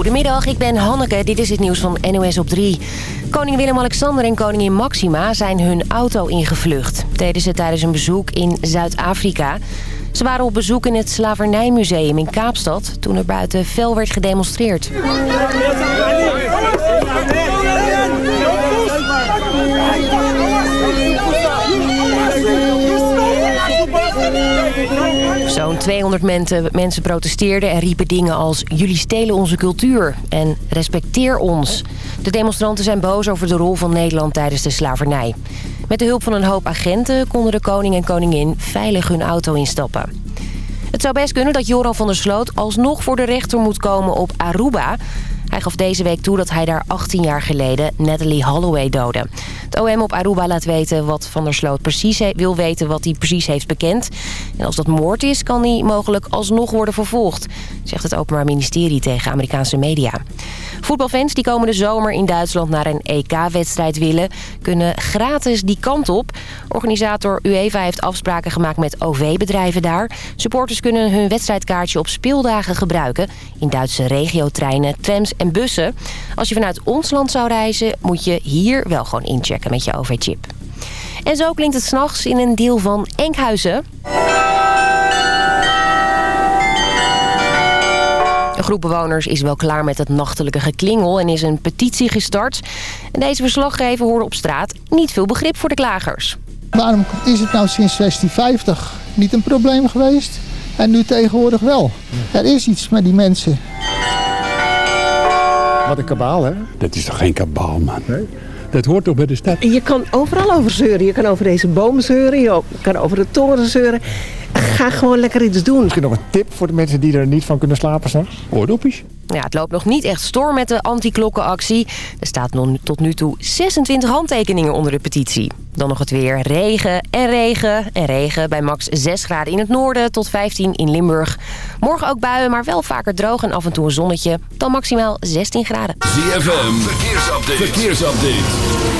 Goedemiddag, ik ben Hanneke. Dit is het nieuws van NOS op 3. Koning Willem-Alexander en koningin Maxima zijn hun auto ingevlucht. Deden ze tijdens een bezoek in Zuid-Afrika. Ze waren op bezoek in het Slavernijmuseum in Kaapstad... toen er buiten fel werd gedemonstreerd. 200 mensen, mensen protesteerden en riepen dingen als... jullie stelen onze cultuur en respecteer ons. De demonstranten zijn boos over de rol van Nederland tijdens de slavernij. Met de hulp van een hoop agenten konden de koning en koningin veilig hun auto instappen. Het zou best kunnen dat Joran van der Sloot alsnog voor de rechter moet komen op Aruba... Hij gaf deze week toe dat hij daar 18 jaar geleden Natalie Holloway doodde. Het OM op Aruba laat weten wat Van der Sloot precies wil weten wat hij precies heeft bekend. En als dat moord is, kan hij mogelijk alsnog worden vervolgd, zegt het Openbaar Ministerie tegen Amerikaanse media. Voetbalfans die komende zomer in Duitsland naar een EK-wedstrijd willen... kunnen gratis die kant op. Organisator UEFA heeft afspraken gemaakt met OV-bedrijven daar. Supporters kunnen hun wedstrijdkaartje op speeldagen gebruiken... in Duitse regiotreinen, trams en bussen. Als je vanuit ons land zou reizen, moet je hier wel gewoon inchecken met je OV-chip. En zo klinkt het s'nachts in een deel van Enkhuizen. Een groep bewoners is wel klaar met het nachtelijke geklingel en is een petitie gestart. En deze verslaggever hoorde op straat niet veel begrip voor de klagers. Waarom is het nou sinds 1650 niet een probleem geweest en nu tegenwoordig wel? Er is iets met die mensen. Wat een kabaal, hè? Dat is toch geen kabaal, man? Nee? Dat hoort toch bij de stad? Je kan overal over zeuren. Je kan over deze boom zeuren. Je kan over de toren zeuren. Ga gewoon lekker iets doen. Misschien nog een tip voor de mensen die er niet van kunnen slapen s'nachts? Oordopjes. Ja, het loopt nog niet echt storm met de anti-klokkenactie. Er staat nog tot nu toe 26 handtekeningen onder de petitie. Dan nog het weer. Regen en regen en regen. Bij max 6 graden in het noorden tot 15 in Limburg. Morgen ook buien, maar wel vaker droog en af en toe een zonnetje. Dan maximaal 16 graden. ZFM, verkeersupdate. verkeersupdate.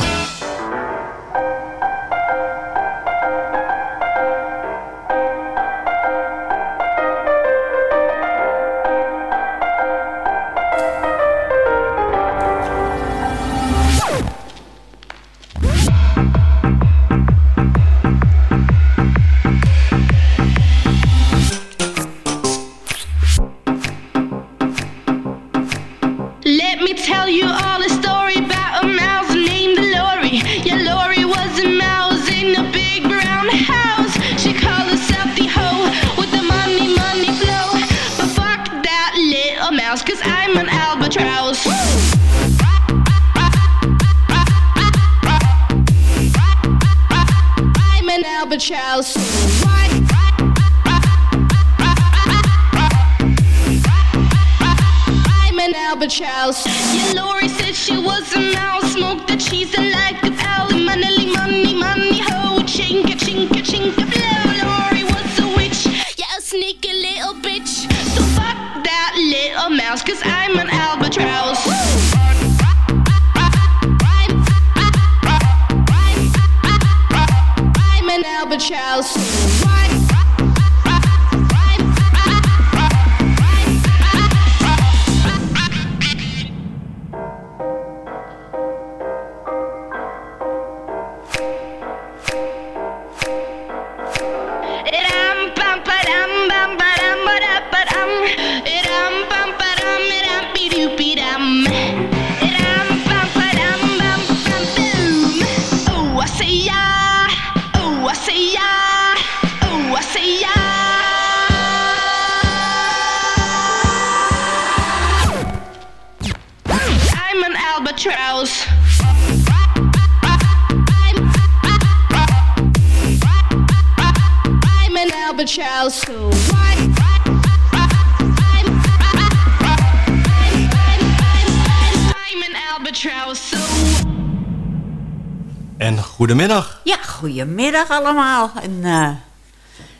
En goedemiddag. Ja, goedemiddag allemaal. En, eh,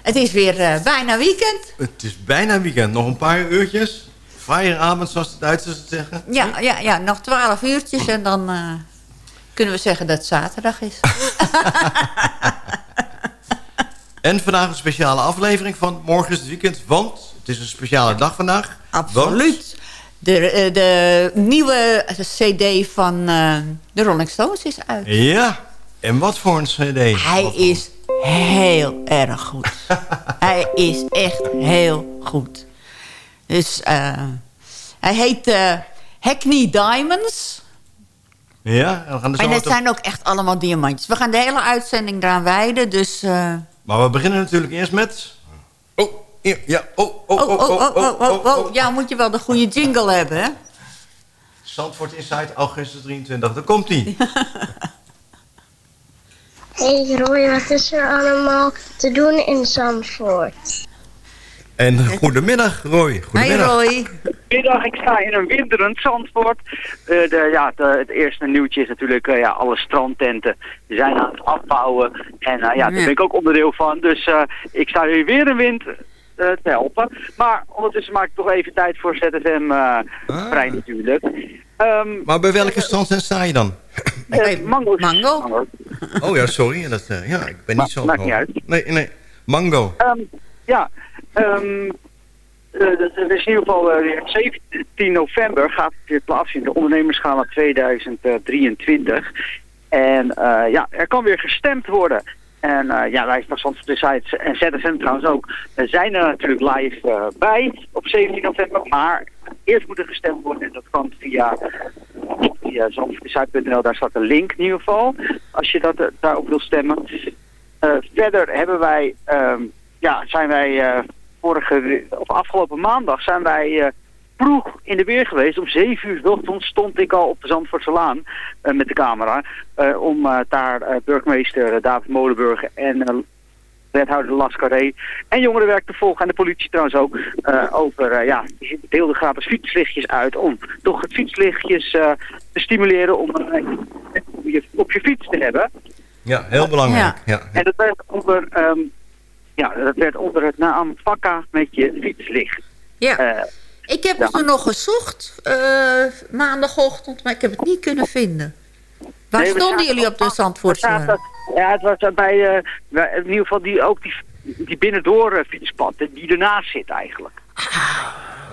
het is weer eh, bijna weekend. Het is bijna weekend. Nog een paar uurtjes. Vrijeravond, zoals de Duitsers het zeggen. Ja, ja, ja nog twaalf uurtjes en dan eh, kunnen we zeggen dat het zaterdag is. En vandaag een speciale aflevering van Morgen is het weekend. Want het is een speciale dag vandaag. Absoluut. De, eh, de nieuwe cd van eh, de Rolling Stones is uit. Ja. En wat voor een cd? Hij is heel erg goed. hij is echt heel goed. Dus eh, hij heet eh, Hackney Diamonds. Ja, en we gaan er zo En het op- zijn ook echt allemaal diamantjes. We gaan de hele uitzending eraan wijden, dus... eh, Maar we beginnen natuurlijk eerst met... Oh, ja. Oh, oh, Oh, oh, oh, oh, oh, oh. Ja, moet je wel de goede jingle hebben, hè? Zandvoort Inside, augustus 23. Daar komt hij. Hey Roy, wat is er allemaal te doen in Zandvoort? En goedemiddag, Roy. Goedemiddag. Roy. Middag, ik sta in een winterend Zandvoort. Eh, de, ja, de- het eerste nieuwtje is natuurlijk, eh, ja, alle strandtenten zijn aan het afbouwen. En eh, ja, daar ben ik ook onderdeel van. Dus eh, ik sta hier weer in wind te helpen. Maar ondertussen maak ik toch even tijd voor ZFM eh vrij natuurlijk. Ehm, Maar bij welke strandtent sta je dan? eh, mango's. Mango? Oh ja, sorry. Dat, eh, ja, ik ben Ma- niet zo... maakt niet uit. Nee, nee. Mango. Ehm, ja, ehm, eh, dat dat is in ieder geval eh, 17 november gaat het weer plaatsvinden, de ondernemerschala 2023. En eh, ja, er kan weer gestemd worden. En eh, ja, wij van Zandvoort Insights en ZFM trouwens ook eh, zijn er natuurlijk live eh, bij op 17 november. Maar eerst moet er gestemd worden en dat kan via, via. Daar staat een link in ieder geval, als je dat, eh, daarop wil stemmen. Verder hebben wij, ehm, ja, zijn wij vorige, of afgelopen maandag zijn wij vroeg in de weer geweest. Om 7 uur 's ochtends stond ik al op de Zandvoortse Laan eh, met de camera. eh, om eh, daar eh, burgemeester David Molenburg en eh, wethouder Las Carré en jongerenwerk te volgen. En de politie trouwens ook. eh, over, eh, ja, die deelden gratis fietslichtjes uit. Om toch het fietslichtjes eh, te stimuleren om op, je, op je fiets te hebben. Ja, heel belangrijk. Ja. En dat werd onder, ehm, ja, dat werd onder het naam Vakka met je fietslicht. Ja. Ik heb ja. het er nog gezocht, eh, maandagochtend, maar ik heb het niet kunnen vinden. Waar Nee, stonden jullie op de zaten- Ja, het was bij, eh, bij- in ieder geval die, ook die, die binnendoor eh, fietspad, die ernaast zit eigenlijk.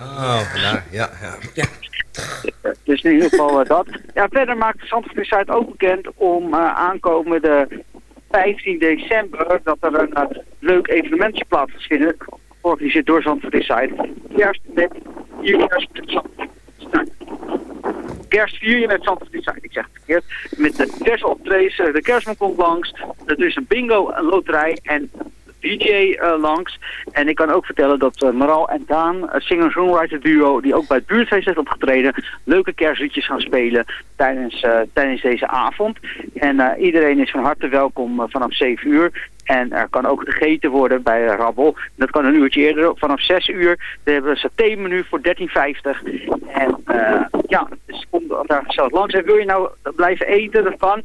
Oh, vandaar. Ja, ja. Eh, Dus in ieder geval dat. Ja, verder maakt de Zandvoort Insight ook bekend om eh, aankomende 15 december dat er een leuk evenementje plaats gaat vinden. Georganiseerd door Zandvoort Insight. Kerst met hier kerst met Zandvoort. Kerst je met Zandvoort Insight, ik zeg het verkeerd. Met de kerstoptrees, eh, de kerstman komt langs. Er is een bingo, een loterij en DJ eh, langs. En ik kan ook vertellen dat eh, Maral en Daan, een singer-songwriter duo... die ook bij het buurtfeest heeft opgetreden... leuke kerstliedjes gaan spelen tijdens, eh, tijdens deze avond. En eh, iedereen is van harte welkom eh, vanaf 7 uur. En er kan ook gegeten worden bij eh, Rabbel. Dat kan een uurtje eerder, vanaf 6 uur. We hebben een saté-menu voor 13,50. En eh, ja, dus kom daar gezellig langs. En wil je nou blijven eten, dat kan...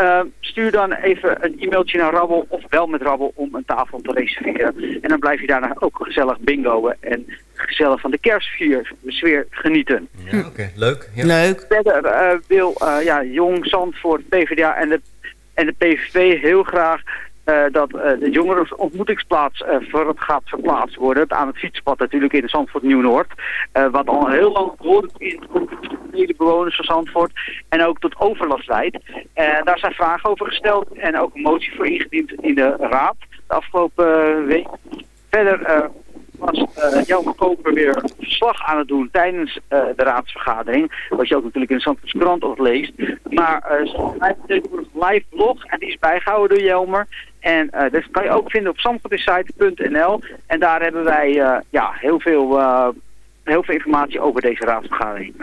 Uh, stuur dan even een e-mailtje naar Rabbel of bel met Rabbel om een tafel te reserveren. En dan blijf je daarna ook gezellig bingoen en gezellig van de kerstvier sfeer genieten. Ja, oké. Leuk. Ja. Leuk. Verder uh, wil uh, ja, Jong Zandvoort, PvdA en de, en de PVV heel graag dat uh, de jongerenontmoetingsplaats uh, voor gaat verplaatst worden. Aan het fietspad natuurlijk in Zandvoort Nieuw-Noord. Wat al heel lang gehoord in de bewoners van Zandvoort. En ook tot overlast leidt. Daar zijn vragen over gesteld en ook een motie voor ingediend in de raad de afgelopen week. Verder was Jan Koper weer verslag aan het doen tijdens de raadsvergadering. Wat je ook natuurlijk in de Zandvoortse krant leest. Maar uh, heeft een live blog en die is bijgehouden door Jelmer. En uh, dat kan je ook vinden op zandvoortinsight.nl. En daar hebben wij uh, ja, heel, veel, uh, heel veel informatie over deze raadsvergadering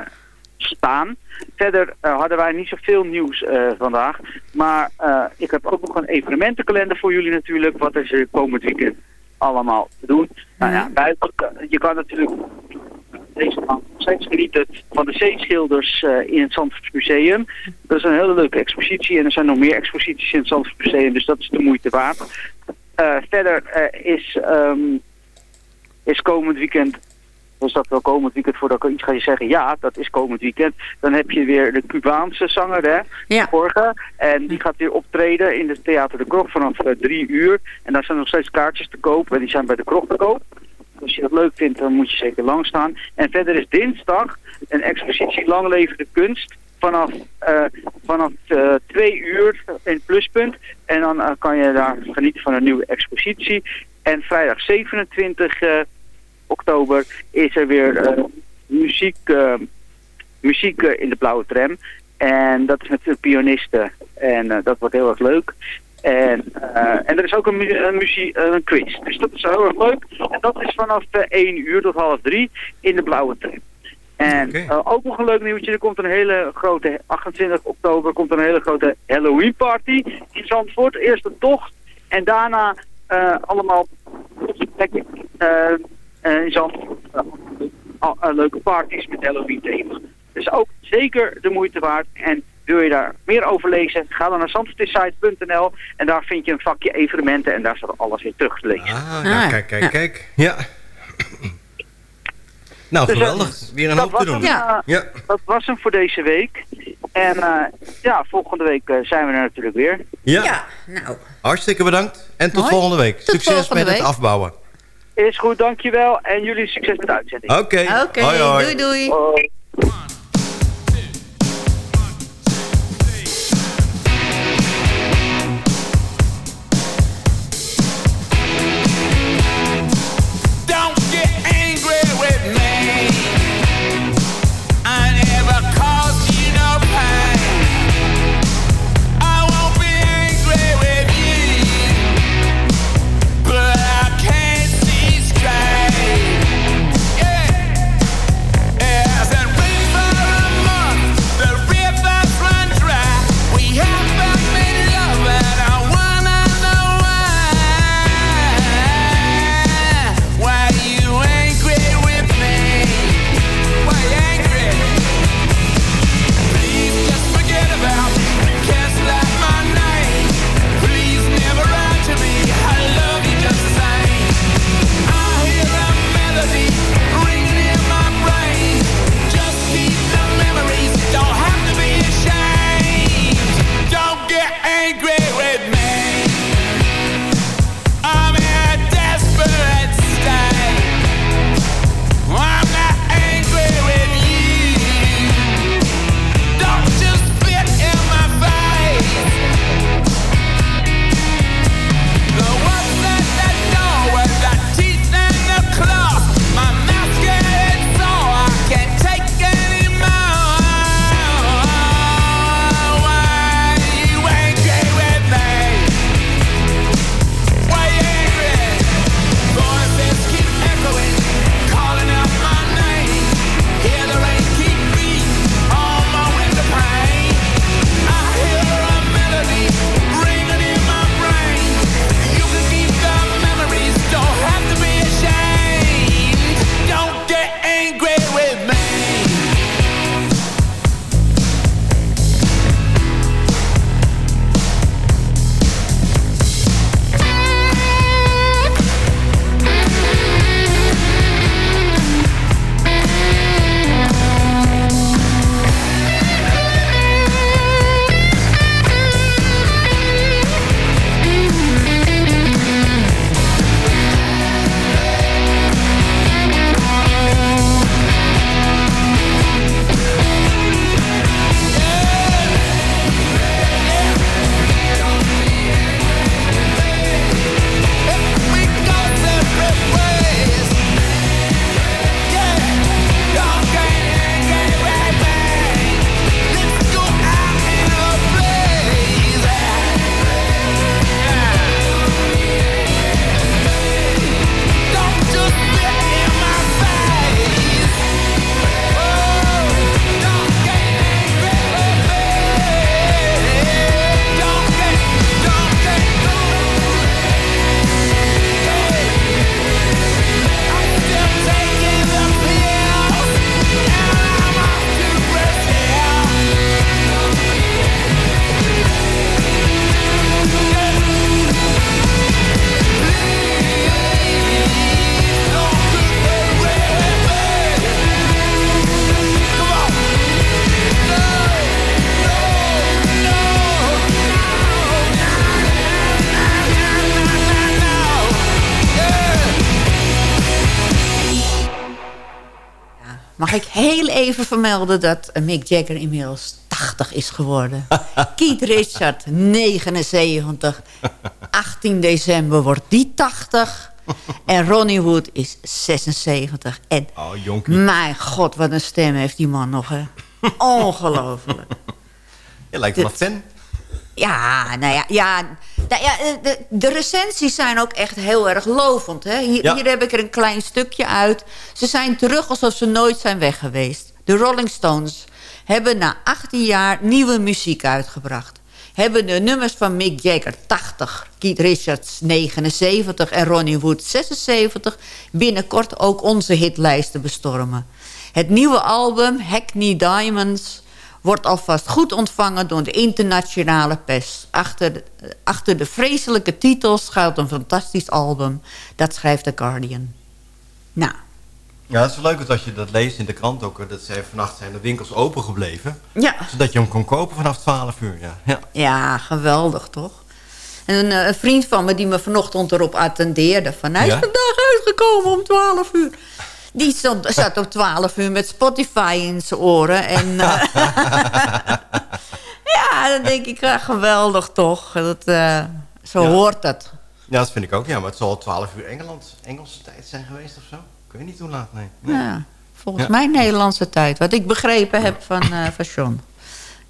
staan. Verder hadden wij niet zoveel nieuws vandaag. Maar ik heb ook nog een evenementenkalender voor jullie natuurlijk. Wat is er komend weekend allemaal te doen. Nou ja, buiten, je kan natuurlijk deze maand nog steeds genieten van de zeeschilders eh, in het Zandvoortsmuseum. Dat is een hele leuke expositie en er zijn nog meer exposities in het Zandvoortsmuseum, dus dat is de moeite waard. Eh, verder eh, is, ehm, is komend weekend dus dat wel komend weekend, voordat ik iets ga zeggen, ja, dat is komend weekend. Dan heb je weer de Cubaanse zanger, hè, Ja. En die gaat weer optreden in het Theater de Krog vanaf drie uur. En daar zijn nog steeds kaartjes te koop. En die zijn bij de Krog te koop. Als je dat leuk vindt, dan moet je zeker lang staan. En verder is dinsdag een expositie Lang Leven de Kunst. Vanaf, eh, vanaf eh, twee uur in Pluspunt. En dan eh, kan je daar genieten van een nieuwe expositie. En vrijdag 27 eh, oktober is er weer muziek, muziek in de blauwe tram. En dat is met de pianisten. En dat wordt heel erg leuk. En, eh, en er is ook een, mu een, muzie- eh, een quiz. Dus dat is heel erg leuk. En dat is vanaf eh, 1 uur tot half 3 in de blauwe tram. En eh, ook nog een leuk nieuwtje. Er komt een hele grote, 28 oktober, komt een hele grote Halloween party in Zandvoort. Eerst een tocht. En daarna eh, allemaal plekken eh, eh, in Zandvoort. eh, eh, leuke parties met Halloween thema. Dus ook zeker de moeite waard. En wil je daar meer over lezen, ga dan naar zandvoortsite.nl en daar vind je een vakje evenementen en daar staat alles in terug te lezen. Ah, ja, kijk, kijk, kijk. Ja. Nou, Dus, eh, geweldig. Weer een hoop te doen. hem, eh, Ja. Dat was hem voor deze week. En eh, ja, volgende week zijn we er natuurlijk weer. Ja. nou. Hartstikke bedankt. En tot Mooi. volgende week. Tot Succes volgende met het afbouwen. Is goed, dankjewel. En jullie succes met de uitzending. Oké. Doei, doei. Hoi. Vermelden dat Mick Jagger inmiddels 80 is geworden. Keith Richard, 79. 18 december wordt die 80. En Ronnie Wood is 76. En Oh, jonkie. mijn god, wat een stem heeft die man nog, hè. Ongelooflijk. Je lijkt wel fan. Ja, nou ja, ja, nou ja de, de recensies zijn ook echt heel erg lovend. Hè? Hier, Ja. hier heb ik er een klein stukje uit. Ze zijn terug alsof ze nooit zijn weg geweest. De Rolling Stones hebben na 18 jaar nieuwe muziek uitgebracht. Hebben de nummers van Mick Jagger 80, Keith Richards 79 en Ronnie Wood 76... binnenkort ook onze hitlijsten bestormen. Het nieuwe album Hackney Diamonds wordt alvast goed ontvangen door de internationale pers. Achter achter de vreselijke titels schuilt een fantastisch album. Dat schrijft The Guardian. Nou, Ja, het is wel leuk dat je dat leest in de krant ook. Dat zei vannacht zijn de winkels open gebleven. Ja. Zodat je hem kon kopen vanaf 12 uur. Ja. Ja. ja, geweldig toch? En een, eh, een vriend van me die me vanochtend erop attendeerde... van hij is Ja? vandaag uitgekomen om 12 uur. Die stond, zat op 12 uur met Spotify in zijn oren. En, eh, ja, dan denk ik, ja, geweldig toch. Dat, eh, zo Ja. hoort het. ja, dat vind ik ook. Ja, maar het zal 12 uur Engeland, Engelse tijd zijn geweest of zo. Ik weet niet hoe laat, nee. nee. Ja, volgens Ja. mij Nederlandse tijd. Wat ik begrepen heb van, van John.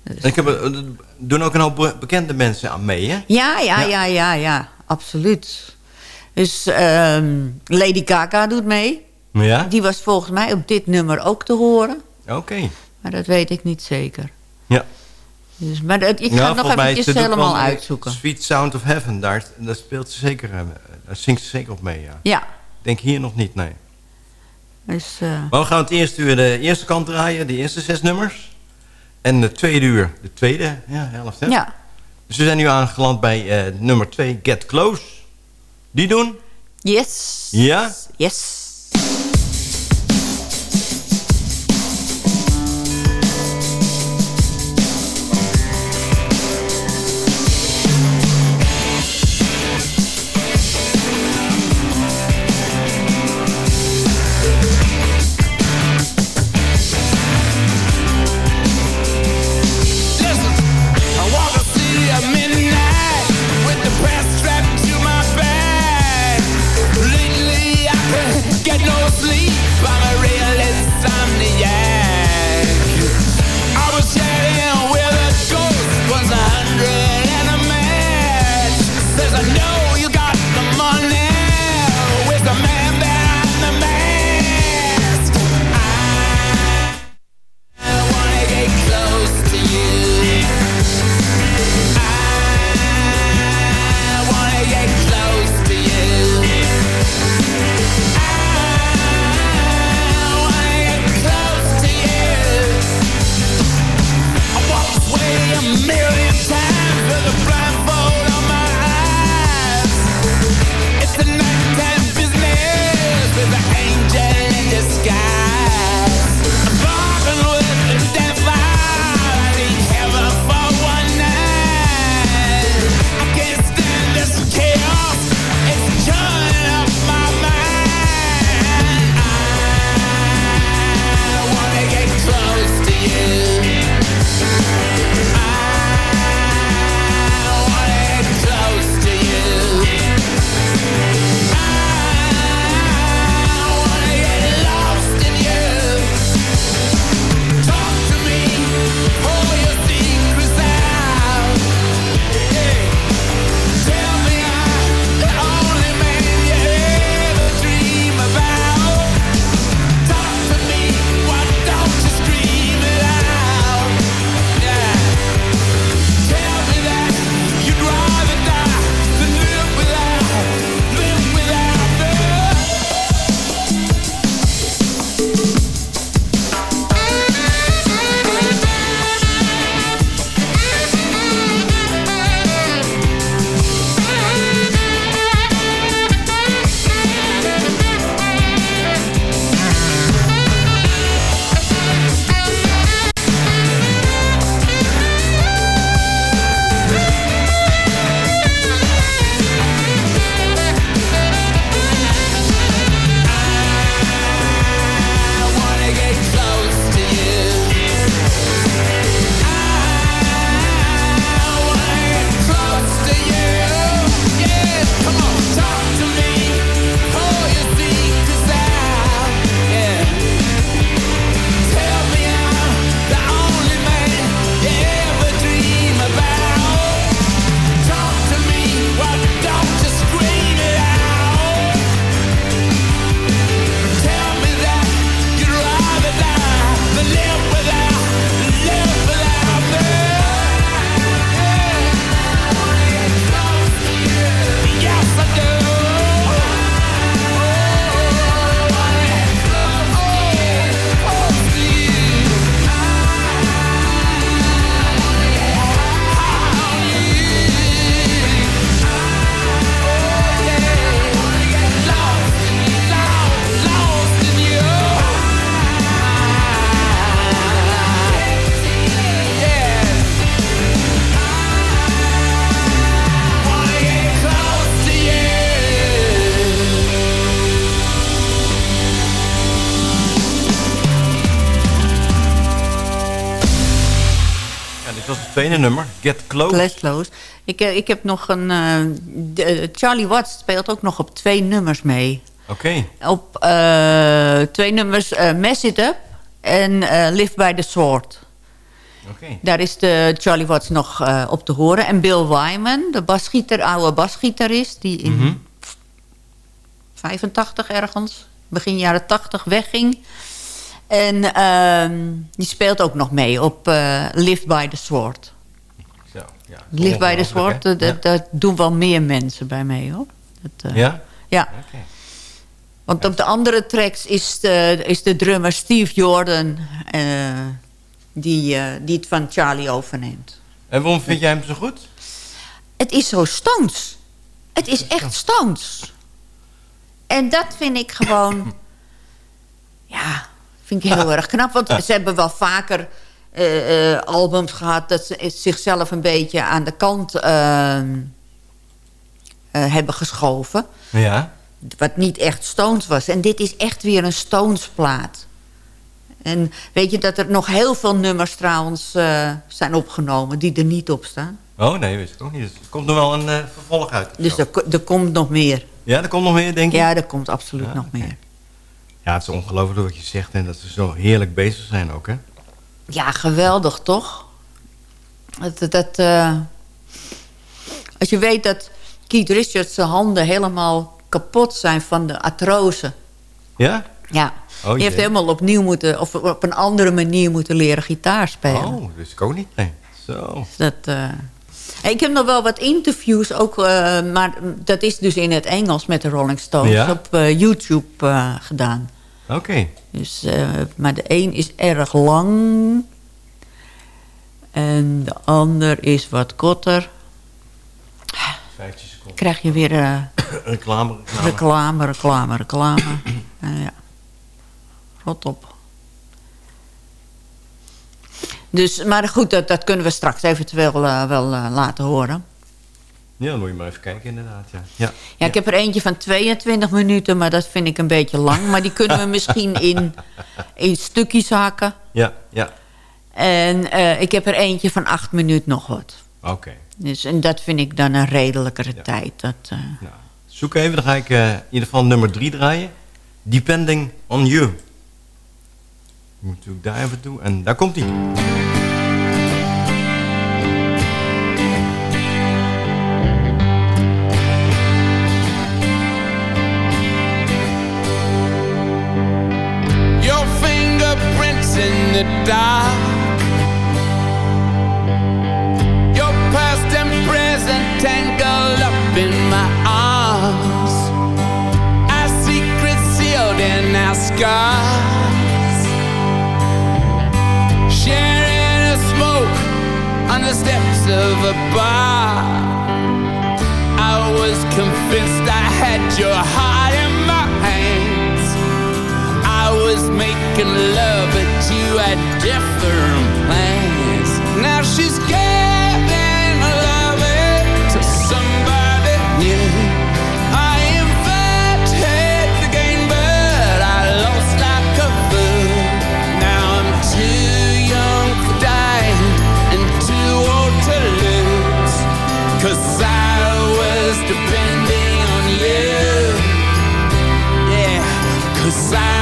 En ik heb, eh, doen ook een hoop be- bekende mensen aan mee, hè? Ja, ja, ja, ja, ja. Absoluut. Dus ehm, Lady Gaga doet mee. Ja? Die was volgens mij op dit nummer ook te horen. Oké. Maar dat weet ik niet zeker. Ja. Dus, maar dat, ik ga Ja, het nog eventjes helemaal uitzoeken. Sweet Sound of Heaven, daar, daar speelt ze zeker, eh, daar zingt ze zeker op mee, ja. Ja. Ik denk hier nog niet, nee. Dus, eh, Maar we gaan het eerste uur de eerste kant draaien, de eerste zes nummers. En de tweede uur, de tweede ja, helft, hè? Ja. Dus we zijn nu aangeland bij eh, nummer twee, Get Close. Die doen? yes. Ja? Yes. Close. Ik, eh, ik heb nog een... eh, eh, Charlie Watts speelt ook nog op twee nummers mee. Oké. Op twee nummers Mess It Up en Live by the Sword. Oké. Daar is de Charlie Watts nog op te horen. En Bill Wyman, de basgieter, oude basgitarist... die in Mhm. 85 ergens, begin jaren 80 wegging. En ehm, die speelt ook nog mee op eh, Live by the Sword. Zo, ja. By the Sword, Ongelooflijk, dat, dat, doen wel meer mensen bij mee, hoor. Dat, eh, Ja? Ja. Want op de andere tracks is de, is de drummer Steve Jordan... eh, die, eh, die het van Charlie overneemt. En waarom vind jij hem zo goed? Het is zo Stones. Het is echt Stones. En dat vind ik gewoon... ja, vind ik heel erg knap. Want ze hebben wel vaker eh, albums gehad... dat ze zichzelf een beetje aan de kant eh, eh, hebben geschoven. Ja. Wat niet echt Stones was. En dit is echt weer een Stones plaat. En weet je dat er nog heel veel nummers trouwens zijn opgenomen... die er niet op staan. Oh nee, wist ik ook niet. Er komt nog wel een vervolg uit. Dus er, er komt nog meer. Ja, er komt nog meer, denk je? Ja, er komt absoluut Ja, nog meer. Ja, het is ongelooflijk wat je zegt en dat ze zo heerlijk bezig zijn ook, hè? Ja, geweldig toch? Dat, dat, eh, als je weet dat Keith Richards zijn handen helemaal kapot zijn van de artrose. Ja? Ja, Oh, die heeft helemaal opnieuw moeten, of op een andere manier moeten leren gitaar spelen. Oh, dat wist ik ook niet. Nee. Zo. Dat, eh, Ik heb nog wel wat interviews, ook, eh, maar dat is dus in het Engels met de Rolling Stones Ja? op YouTube gedaan. Oké. Dus, eh, maar de een is erg lang en de ander is wat korter. 15 seconden. Krijg je weer eh, Reclame, reclame. reclame, reclame, reclame. Eh, ja. Rot op. Dus, maar goed, dat, dat kunnen we straks eventueel eh, wel laten horen. Ja, dan moet je maar even kijken inderdaad. Ja. Ja. Ja, ik heb er eentje van 22 minuten, maar dat vind ik een beetje lang. Maar die kunnen we misschien in, in stukjes hakken. Ja, ja. En eh, ik heb er eentje van 8 minuten nog wat. Oké. Dus, en dat vind ik dan een redelijkere tijd. Dat, eh, Zoek even, dan ga ik eh, in ieder geval nummer 3 draaien. Depending on You. Ik moet natuurlijk daar even toe. En daar komt hij. beside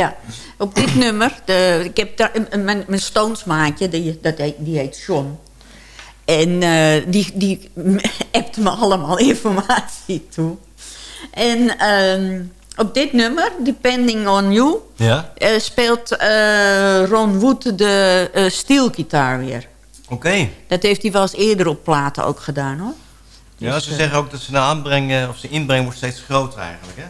Ja, op dit nummer, de, ik heb daar mijn, mijn Stones maatje, die, dat heet, die heet John. En eh, die, die appt me allemaal informatie toe. En ehm, op dit nummer, Depending on You, Ja? eh, speelt eh, Ron Wood de steelgitaar weer. Oké. Dat heeft hij wel eens eerder op platen ook gedaan hoor. Ja, Dus, ze eh, zeggen ook dat ze de aanbreng, of zijn inbreng wordt steeds groter eigenlijk, hè?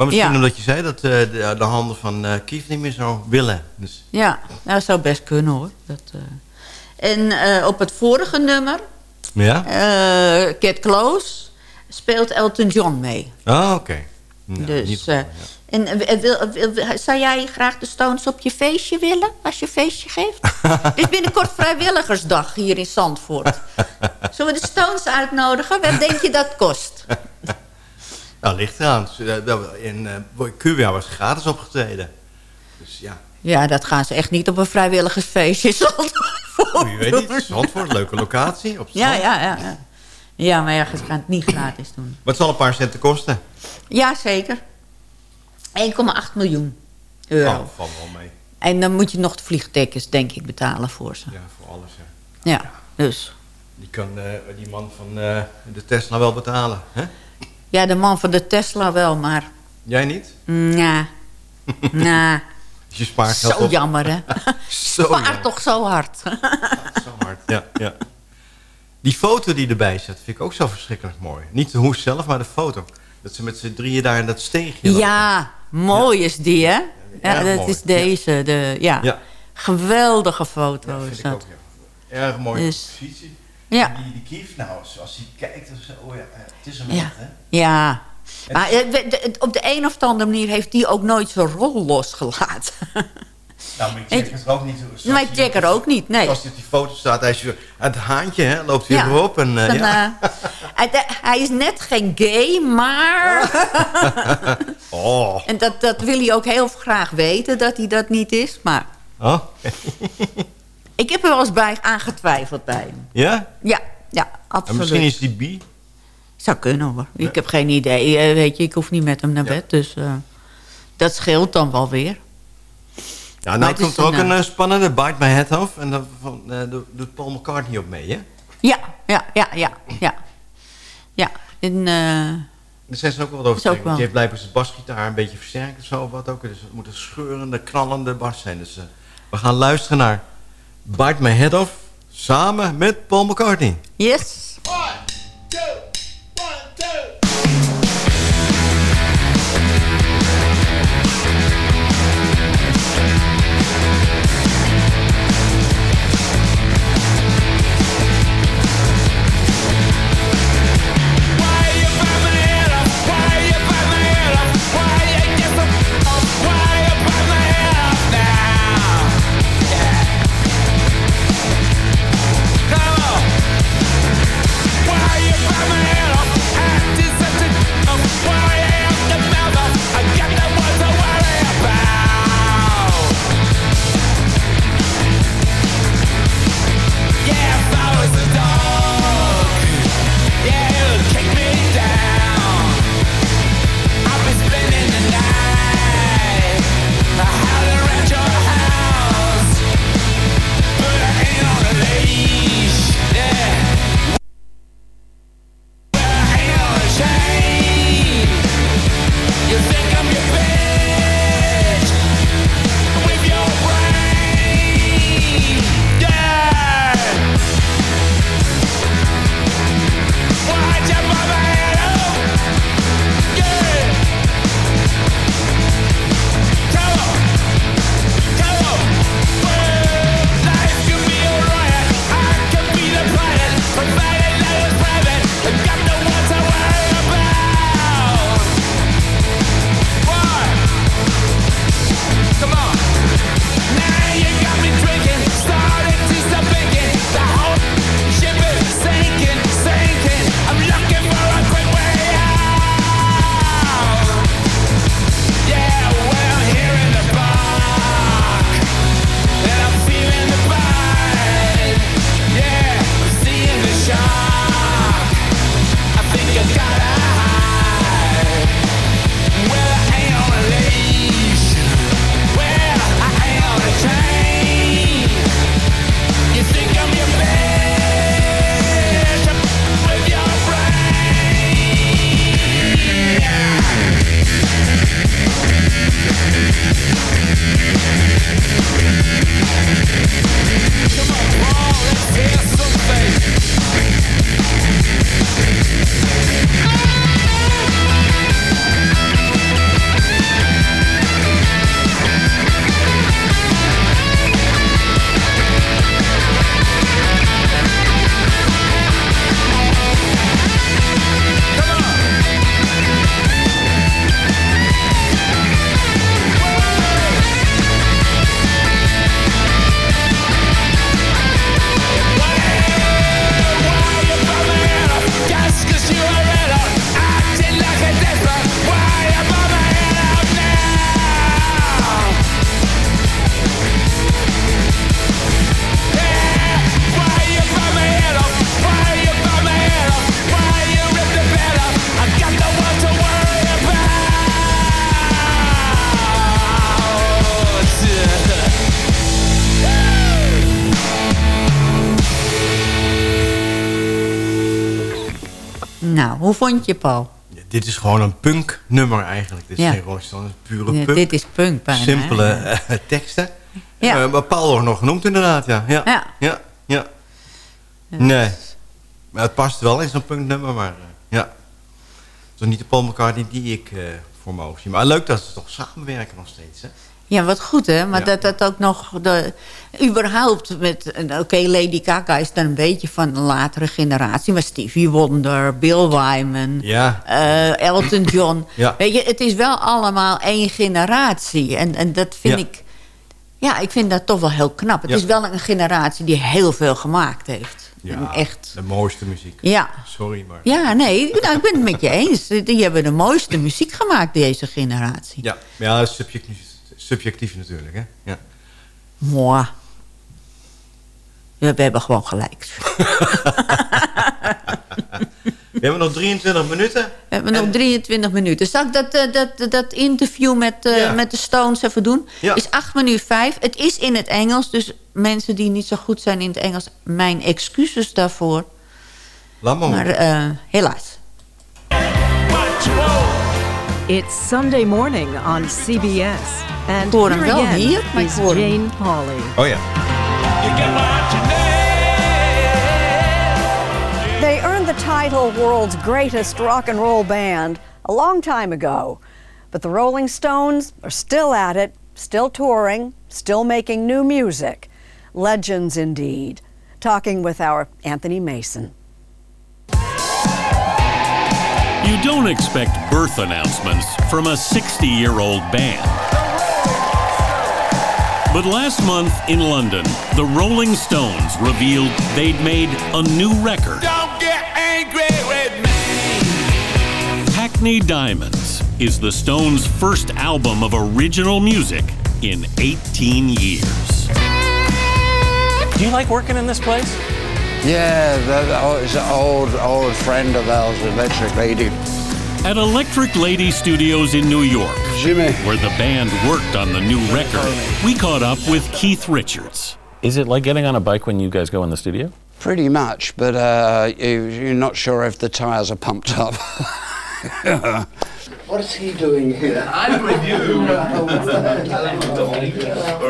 Maar misschien Ja. omdat je zei dat eh, de, de handen van Keith niet meer zo willen. Dus, Ja, dat zou best kunnen hoor. Dat, eh. En op het vorige nummer, ja? Get Close, speelt Elton John mee. Ah, oké. Nou, dus, en wil, wil- wil- zou jij graag de Stones op je feestje willen? Als je feestje geeft? Het is binnenkort vrijwilligersdag hier in Zandvoort. Zullen we de Stones uitnodigen? Wat denk je dat kost? Nou, ligt eraan. Ze- eh, In uh, Cuba was gratis opgetreden. Dus ja, Ja, dat gaan ze echt niet op een vrijwilligersfeestje in Zandvoort je weet niet. Zandvoort, leuke locatie. Op Ja, ja, ja. Ja, ja maar ja, ze gaan het niet gratis doen. Maar het zal een paar centen kosten. Ja, zeker. 1,8 miljoen euro. Oh, valt wel mee. En dan moet je nog de vliegtickets, denk ik, betalen voor ze. Ja, voor alles. Ja. Ja, dus. Die kan eh, die man van eh, de Tesla wel betalen. Hè? Ja, de man van de Tesla wel, maar... Jij niet? Ja. Nou, Je spaart geld zo op. jammer, hè? Zo Spaart jammer. toch zo hard. Zo hard. Ja, ja. Die foto die erbij zit, vind ik ook zo verschrikkelijk mooi. Niet de hoes zelf, maar de foto. Dat ze met z'n drieën daar in dat steegje lopen. ja, mooi is die, hè? Ja, dat mooi. is deze. De, ja. Ja. Geweldige foto vind is ik ook, ja. Erg mooie Dus- positie. Ja. En die, die nou, als, als hij kijkt, zo, oh ja, eh, het is hem Ja. hè? Ja. Maar eh, op de een of andere manier heeft die ook nooit zijn rol losgelaten. Nou, maar Jack is er ook niet. zoals Maar hij Jack op- er ook niet, nee. Zoals hij op die foto staat, hij is het haantje hè, loopt weer Ja. erop. En, eh, ja. eh, hij, hij is net geen gay, maar... oh. En dat, dat wil hij ook heel graag weten, dat hij dat niet is. Maar oh. ik heb er wel eens bij aangetwijfeld bij hem. Ja? Ja, ja, En absoluut. misschien is die bi. Zou kunnen hoor. Ik heb geen idee. Eh, weet je, ik hoef niet met hem naar bed. Dus eh, dat scheelt dan wel weer. Ja, nou komt er ook een, een eh, spannende Bite My Head Off. En daar doet- Paul McCartney ook mee, hè? Ja, ja, ja, ja, ja. Ja, en, eh, Daar zijn ze ook wel wat over te. Die heeft blijkbaar zijn basgitaar een beetje versterkt of zo. Wat ook. Dus het moet een scheurende, knallende bas zijn. Dus we gaan luisteren naar Bite My Head Off. Samen met Paul McCartney. yes. Je Paul? Ja, dit is gewoon een punk nummer eigenlijk. Dit is Ja. geen Rolling Stone, het is pure Ja, punk. dit is punk bijna, Simpele hè? eh, teksten. Ja. Ja. maar Paul wordt nog genoemd inderdaad, ja. Ja, Ja. ja. Nee. Maar het past wel in zo'n punknummer, maar eh, ja. Het is niet de Paul McCartney die ik eh, voor me zie. Maar leuk dat ze toch samenwerken nog steeds, hè? Ja, wat goed hè. Maar Ja. dat dat ook nog... De, überhaupt met... Oké, Lady Gaga is dan een beetje van een latere generatie. Maar Stevie Wonder, Bill Wyman, Ja. eh, Elton John. Ja. Weet je, het is wel allemaal één generatie. En, en dat vind ik... Ja, ik vind dat toch wel heel knap. Het is wel een generatie die heel veel gemaakt heeft. Ja, echt... de mooiste muziek. Ja. Sorry, maar... Ja, nee, nou, ik ben het met je eens. Die hebben de mooiste muziek gemaakt, deze generatie. Ja, ja, subjectief, subjectief natuurlijk, hè? Ja. Moi. Ja, we hebben gewoon gelijk. We hebben nog 23 minuten. We hebben nog 23 minuten. Zal ik dat, eh, dat, dat interview met, eh, Ja. met de Stones even doen? Ja. is 8 minuten 5. Het is in het Engels, dus mensen die niet zo goed zijn in het Engels... mijn excuses daarvoor. Laat maar Maar eh, helaas. It's Sunday morning on CBS. And hoor hem here wel again hier, maar ik is hoor hem. Jane Pauley. Oh ja. They earned the title World's Greatest Rock and Roll Band a long time ago. But the Rolling Stones are still at it, still touring, still making new music. Legends indeed. Talking with our Anthony Mason. You don't expect birth announcements from a 60 year old band. But last month in London, the Rolling Stones revealed they'd made a new record. Don't get angry with me. Hackney Diamonds is the Stones' first album of original music in 18 years. Do you like working in this place? Yeah, that, oh, it's an old, old friend of ours, Electric Lady. At Electric Lady Studios in New York, Jimmy. where the band worked on the new record, we caught up with Keith Richards. Is it like getting on a bike when you guys go in the studio? Pretty much, but uh, you, you're not sure if the tyres are pumped up. what is he doing here? I'm with you.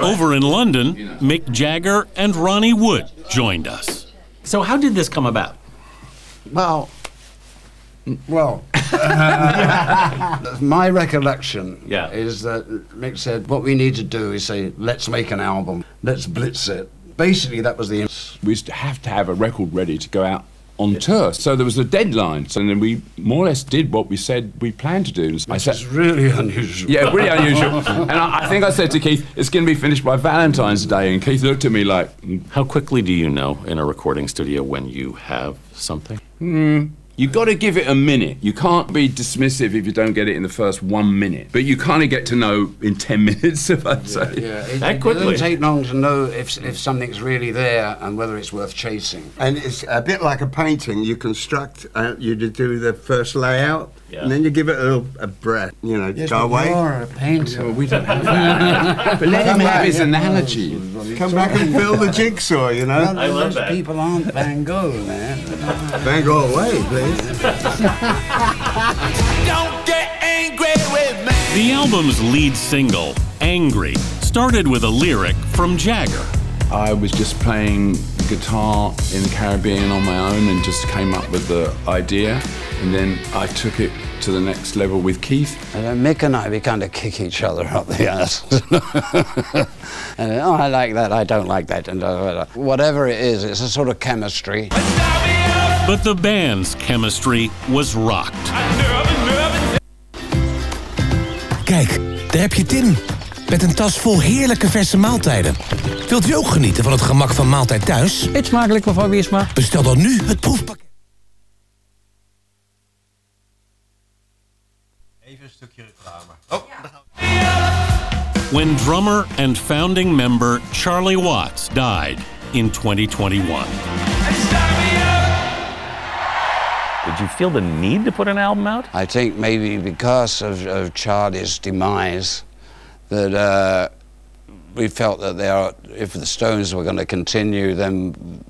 Over in London, Mick Jagger and Ronnie Wood joined us. So, how did this come about? Well, well, my recollection Yeah. is that Mick said, what we need to do is say, let's make an album, let's blitz it. Basically, that was the. We used to have to have a record ready to go out on tour. So there was a deadline. So then we more or less did what we said we planned to do. I Which said, is really unusual. Yeah, really unusual. and I, I think I said to Keith, it's going to be finished by Valentine's Day. And Keith looked at me like, How quickly do you know in a recording studio when you have something? hmm. You've got to give it a minute. You can't be dismissive if you don't get it in the first one minute. But you kind of get to know in 10 minutes, if I'd say. Yeah, it, that it quickly. doesn't take long to know if, if something's really there and whether it's worth chasing. And it's a bit like a painting. You construct, uh, you do the first layout, Yeah. and then you give it a little a breath. You know, Yes, go but away. you're a painter. Well, we don't have that. but let him have his analogy. Come back and build the jigsaw. You know. Well, those people aren't Van Gogh, man. Van Gogh away, please. Don't get angry with me. The album's lead single, Angry, started with a lyric from Jagger. I was just playing guitar in the Caribbean on my own and just came up with the idea. And then I took it to the next level with Keith. And then Mick and I, we kind of kick each other up the ass. and oh, I like that, I don't like that, and uh, whatever it is, it's a sort of chemistry. But the band's chemistry was rocked. Kijk, daar heb je Tim. Met een tas vol heerlijke verse maaltijden. Wilt u ook genieten van het gemak van maaltijd thuis? Eet smakelijk, mevrouw Wiersma. Bestel dan nu het proefpakket. Even een stukje reclame. Oh. When drummer and founding member Charlie Watts died in 2021. Did you feel the need to put an album out? I think maybe because of, of Charlie's demise, that uh, we felt that they are, if the Stones were going to continue, then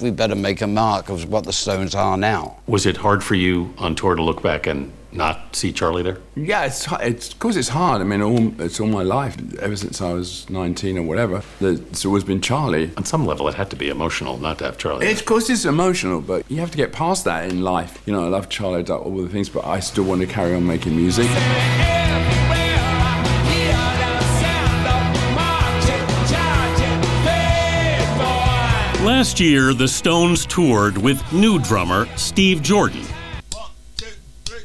we better make a mark of what the Stones are now. Was it hard for you on tour to look back and not see Charlie there? Yeah, it's it's because it's hard. I mean, all, it's all my life ever since I was 19 or whatever. It's always been Charlie. On some level, it had to be emotional not to have Charlie. It's, of course, it's emotional, but you have to get past that in life. You know, I love Charlie, I love all the things, but I still want to carry on making music. Last year, the Stones toured with new drummer Steve Jordan.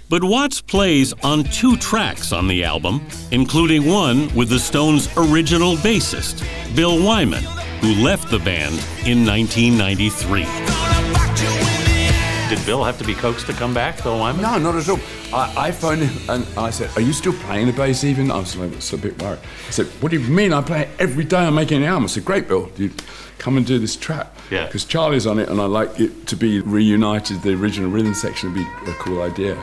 But Watts plays on two tracks on the album, including one with the Stones' original bassist, Bill Wyman, who left the band in 1993. Did Bill have to be coaxed to come back, Bill Wyman? No, not at all. I, I phoned him and I said, Are you still playing the bass even? I was like, was a bit worried. He said, What do you mean? I play it every day I'm making an album. I said, Great, Bill. You come and do this track. Yeah. Because Charlie's on it and I like it to be reunited. The original rhythm section would be a cool idea.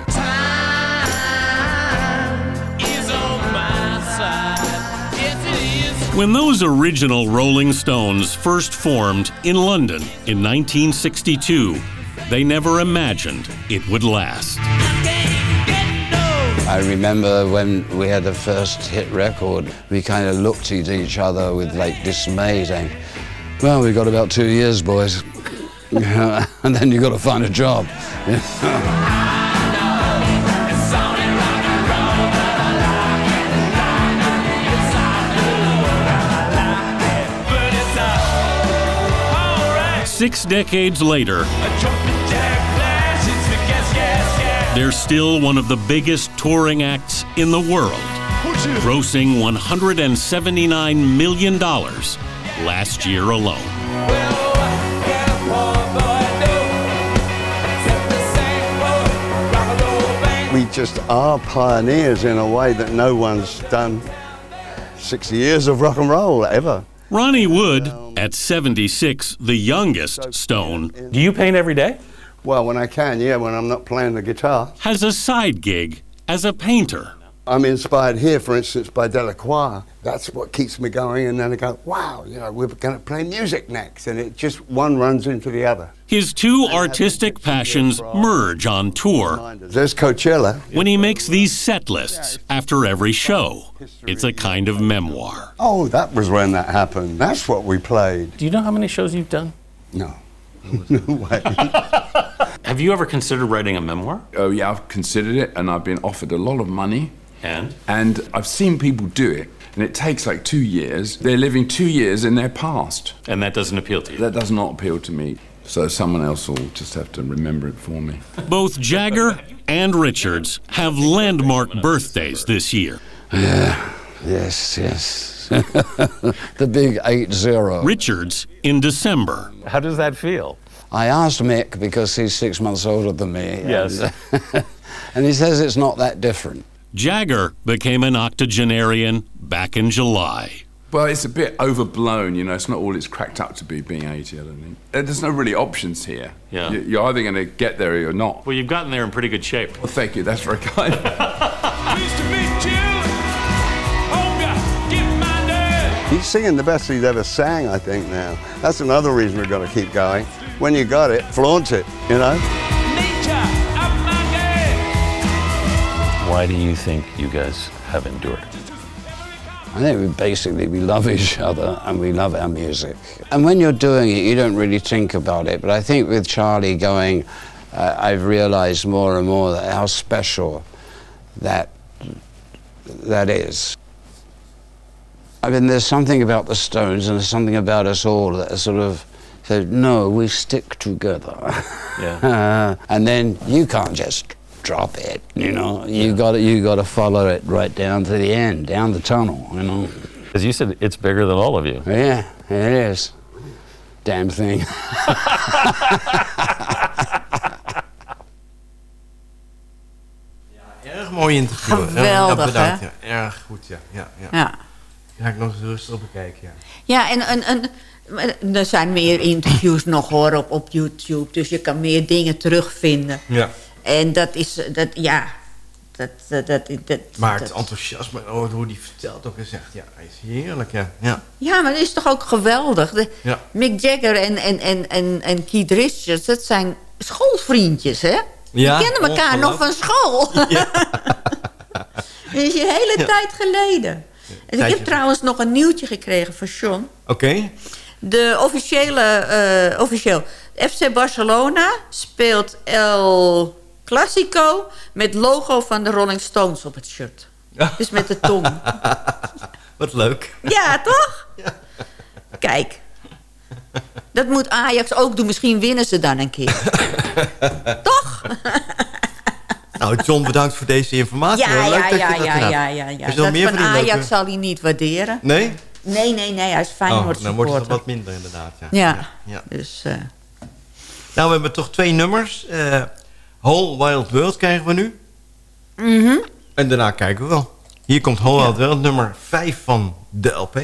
When those original Rolling Stones first formed in London in 1962, they never imagined it would last. I remember when we had the first hit record, we kind of looked at each other with like dismay, saying, "Well, we've got about two years, boys, and then you've got to find a job." Six decades later, they're still one of the biggest touring acts in the world, grossing $179 million last year alone. We just are pioneers in a way that no one's done 60 years of rock and roll ever. Ronnie Wood, at 76, the youngest Stone, Do you paint every day? Well, when I can, yeah, when I'm not playing the guitar. has a side gig as a painter. I'm inspired here, for instance, by Delacroix. That's what keeps me going. And then I go, wow, you know, we're going to play music next. And it just one runs into the other. His two artistic passions merge on tour There's Coachella. when he makes these set lists after every show. It's a kind of memoir. Oh, that was when that happened. That's what we played. Do you know how many shows you've done? No. no way. Have you ever considered writing a memoir? Oh, yeah, I've considered it and I've been offered a lot of money. And? And I've seen people do it. And it takes like two years. They're living two years in their past. And that doesn't appeal to you? That does not appeal to me. So someone else will just have to remember it for me. Both Jagger and Richards have landmark birthdays this year. Yeah, yes, yes. the big 8 0. Richards in December. How does that feel? I asked Mick because he's six months older than me. Yes. And, and he says it's not that different. Jagger became an octogenarian back in July. Well, it's a bit overblown, you know. It's not all it's cracked up to be being 80, I don't think. There's no really options here. Yeah. You- You're either going to get there or you're not. Well, you've gotten there in pretty good shape. Well, thank you. That's very kind. He's singing the best he's ever sang, I think, now. That's another reason we're going to keep going. When you got it, flaunt it, you know? Why do you think you guys have endured? I think we basically we love each other and we love our music. And when you're doing it, you don't really think about it. But I think with Charlie going, uh, I've realized more and more that how special that that is. I mean, there's something about the Stones and there's something about us all that sort of said, no, we stick together. Yeah. and then you can't just drop it, you know. You got to you got to follow it right down to the end, down the tunnel, you know. Because you said it's bigger than all of you. Yeah, it is. Damn thing. Erg mooi interview. Geweldig, ja, bedankt, hè? Ja. Erg goed, ja. ja, ja. Ja. Ga ik nog eens rustig bekijken, ja. Ja, en, en, en er zijn meer interviews nog hoor op, op YouTube. Dus je kan meer dingen terugvinden. Ja. En dat is, dat, ja, Dat, dat, dat, dat, Maar het enthousiasme, oh, hoe die vertelt ook, is echt, ja, hij is heerlijk, ja. ja. Ja, maar dat is toch ook geweldig. De, Ja. Mick Jagger en, en, en, en, en Keith Richards, dat zijn schoolvriendjes, hè? Ja, Die kennen elkaar nog van school. dat is je hele Ja. tijd geleden. En ik heb trouwens nog een nieuwtje gekregen van Sean. Oké, De officiële, eh, officieel. FC Barcelona speelt El Clasico met logo van de Rolling Stones op het shirt. Dus met de tong. wat leuk. Ja, toch? Kijk. Dat moet Ajax ook doen. Misschien winnen ze dan een keer. Nou, John, bedankt voor deze informatie. Ja, leuk ja, dat ja, je dat ja, ja, hebt. ja, ja. Is Dat meer van Ajax leuke- zal hij niet waarderen. Nee? Nee, nee, nee. Hij is Feyenoord Oh, dan wordt het wat minder inderdaad, ja. Ja, ja. dus... eh, Nou, we hebben toch twee nummers. Eh Whole Wild World krijgen we nu. mhm. En daarna kijken we wel. Hier komt Whole Wild World, nummer 5 van de LP.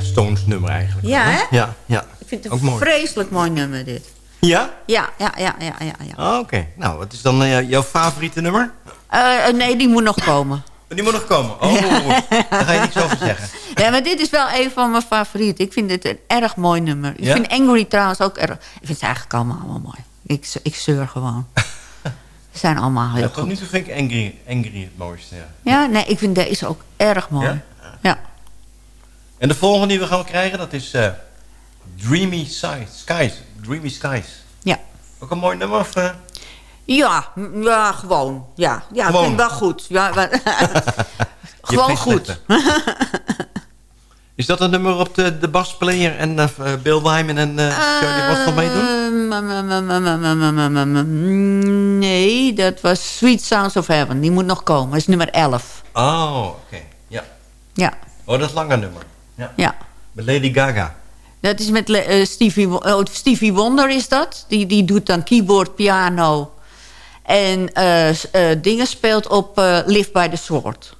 Stones nummer eigenlijk. Ja, hè? Ja, ja. Ik vind het Ook een mooi. vreselijk mooi nummer, dit. Ja? Ja, ja, ja, ja, ja. ja. Oh, Oké. Nou, wat is dan eh, jouw favoriete nummer? Eh, eh, nee, die moet nog komen. Die moet nog komen. Oh, daar ga je niks over zeggen. Ja, maar dit is wel een van mijn favorieten. Ik vind dit een erg mooi nummer. Ik Ja? vind Angry trouwens ook erg... Ik vind ze eigenlijk allemaal, allemaal mooi. Ik, ik zeur gewoon. Ze zijn allemaal heel Ja, goed. tot nu toe vind ik Angry, Angry het mooiste, ja. Ja, nee, ik vind deze ook erg mooi. Ja? Ja. En de volgende die we gaan krijgen, dat is uh, Dreamy Skies, Dreamy Skies. Ja. Ook een mooi nummer? Of. Eh? Ja, ja, gewoon. Ja, ja gewoon. vind wel goed. Ja, gewoon goed. Is dat een nummer op de, de basplayer en eh, Bill Wyman en uh, Johnny Ross ehm, van meedoen? Nee, dat was Sweet Sounds of Heaven. Die moet nog komen. Dat is nummer 11. Oh, oké. Ja. Ja. Oh, dat is langer nummer. Ja. Ja. Met Lady Gaga. Dat is met eh, Stevie, oh, Stevie Wonder is dat. Die, die doet dan keyboard, piano. En eh, eh, dingen speelt op Live by the Sword.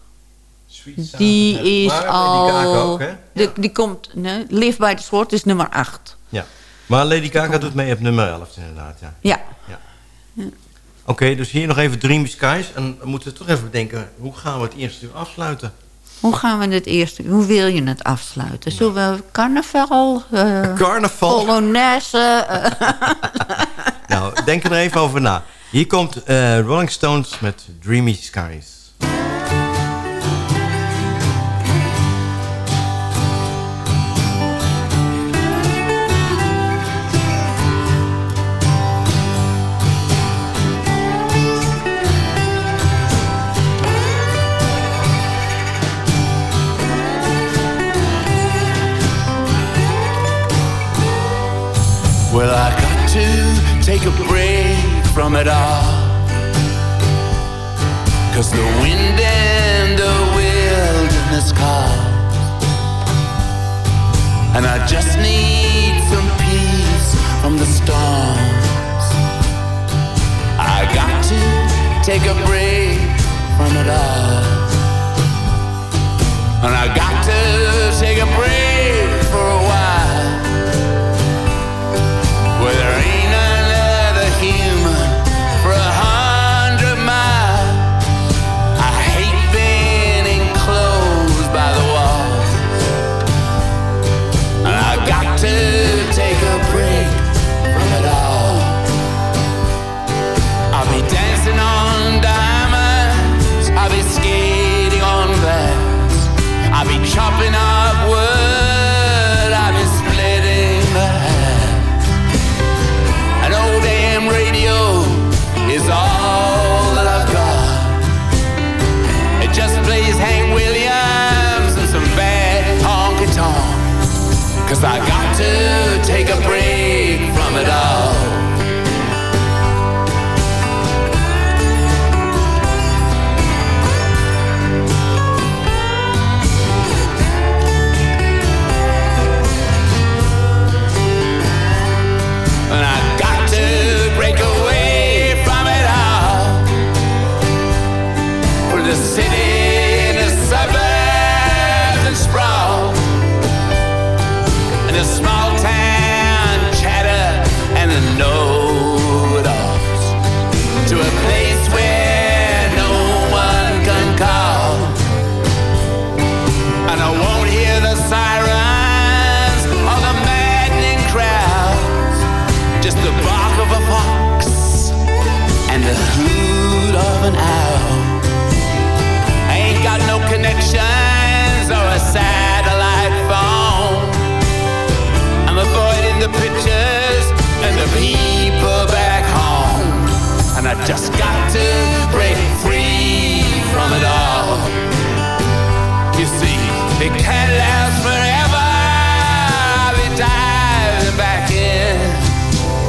Die is Maar al... Lady Gaga ook, hè? Die, die komt... Nee, Live by the Sword is nummer 8. Ja. Maar Lady Gaga doet mee op nummer 11 inderdaad, ja. Ja. Oké, dus hier nog even Dreamy Skies. En dan moeten we toch even bedenken, hoe gaan we het eerste uur afsluiten? Hoe gaan we het eerste... Hoe wil je het afsluiten? Zullen we carnaval? eh, Carnaval? Polonaise? eh, Nou, denk er even over na. Hier komt eh, Rolling Stones met Dreamy Skies. Well, I got to take a break from it all. Cause the wind and the wilderness calls. And I just need some peace from the storms. I got to take a break from it all. And I got to take a break for a while.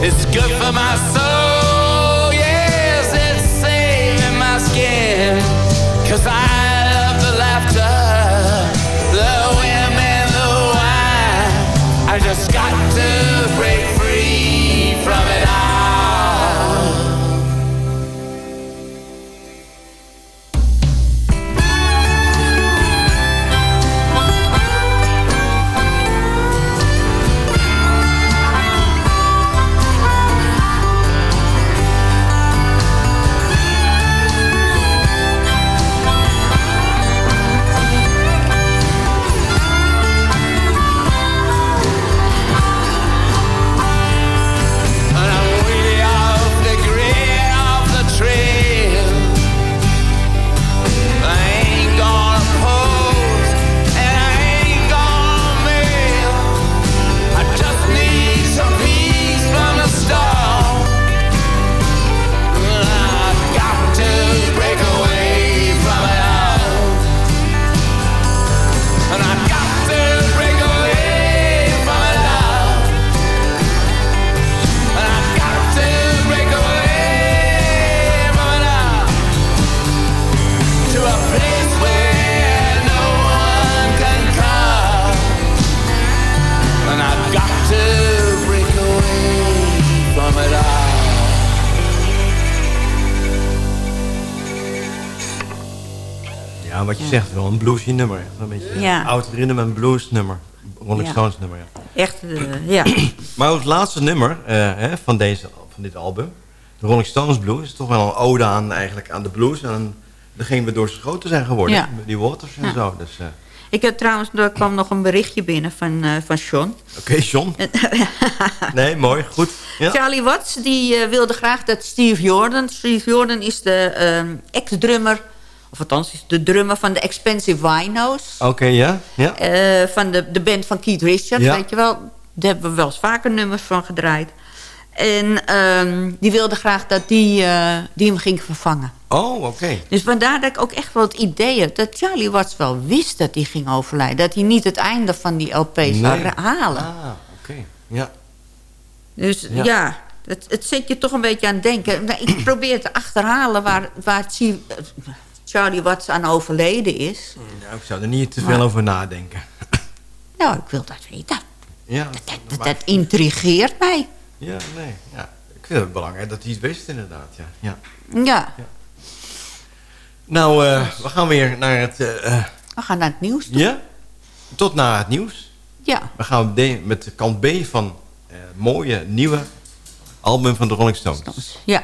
It's good for my soul, Ja, wat je zegt, wel een bluesy nummer. Een beetje Ja. een oud rhythm en blues nummer. Rolling. Stones nummer, ja. Echt, eh, ja. Maar het laatste nummer eh, van, deze, van dit album, de Rolling Stones Blues, is toch wel een ode aan, eigenlijk aan de blues. En aan degene waardoor ze groter zijn geworden. Ja. Die Waters en zo. Dus, eh, Ik heb trouwens, er kwam nog een berichtje binnen van, eh van Sean. Oké, John. nee, mooi, goed. Ja. Charlie Watts die wilde graag dat Steve Jordan... Steve Jordan is de ehm, ex-drummer... of althans de drummer van de Expensive Winos... Oké, ja. eh, van de, de band van Keith Richards, weet je wel. Daar hebben we wel eens vaker nummers van gedraaid. En ehm, die wilde graag dat die, eh, die hem ging vervangen. Oh, oké. Dus vandaar dat ik ook echt wel het idee heb... dat Charlie Watts wel wist dat hij ging overlijden. Dat hij niet het einde van die LP zou Nee. halen. Ah, oké. Ja. Dus Ja. ja, het, het zet je toch een beetje aan het denken. Nou, ik probeer te achterhalen waar, waar Chi- Charlie Watts aan overleden is. Nou, ik zou er niet te veel Maar- over nadenken. Nou, ik wil dat weten. Ja, Dat, dat intrigeert mij. ja, nee. Ja. Ik vind het belangrijk dat hij het wist, inderdaad. Ja. Ja. Ja, Nou, eh, we gaan weer naar het... eh, eh, we gaan naar het nieuws toe. ja? Tot na het nieuws. Ja. We gaan met de kant B van mooie nieuwe album van de Rolling Stones. Ja.